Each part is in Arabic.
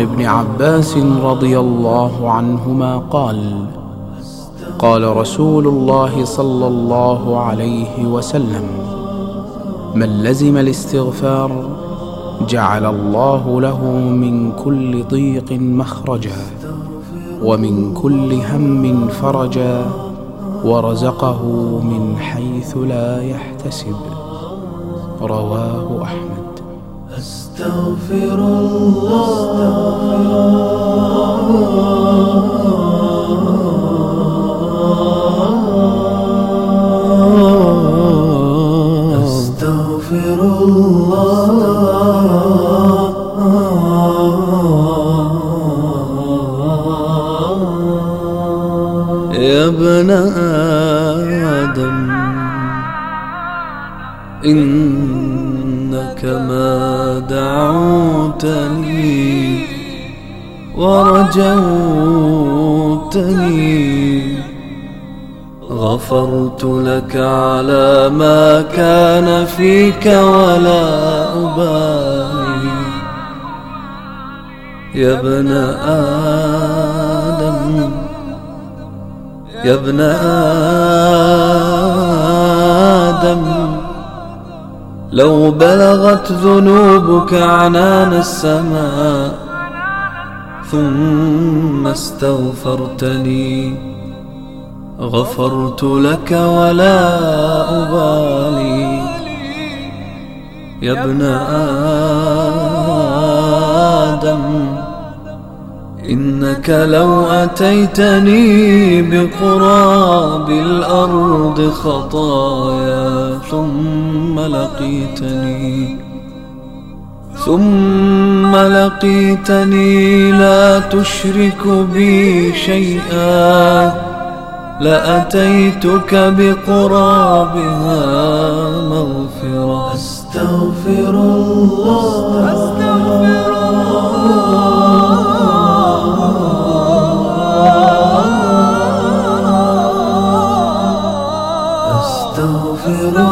ابن عباس رضي الله عنهما قال قال رسول الله صلى الله عليه وسلم من لزم الاستغفار جعل الله له من كل ضيق مخرجا ومن كل هم فرجا ورزقه من حيث لا يحتسب. رواه أحمد. أستغفر الله. أستغفر الله. يا ابن آدم إنك ما دعوتني ورجوتني. غفرت لك على ما كان فيك ولا أبالي. يا ابن آدم يا ابن آدم. لو بلغت ذنوبك عنان السماء ثم استغفرتني غفرت لك ولا أبالي. يا ابن آدم. إنك لو أتيتني بقراب الأرض خطايا ثم لقيتني ثم لقيتني لا تشرك بي شيئا لأتيتك بقرابها مغفرة. أستغفر الله. أستغفر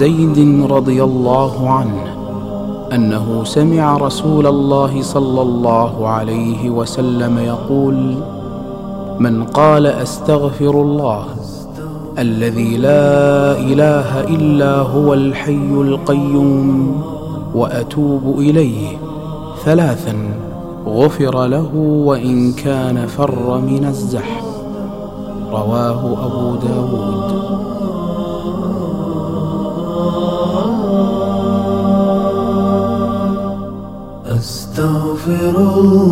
زيد رضي الله عنه أنه سمع رسول الله صلى الله عليه وسلم يقول من قال أستغفر الله الذي لا إله إلا هو الحي القيوم وأتوب إليه ثلاثا غفر له وإن كان فر من الزحف. رواه أبو داود. Oh.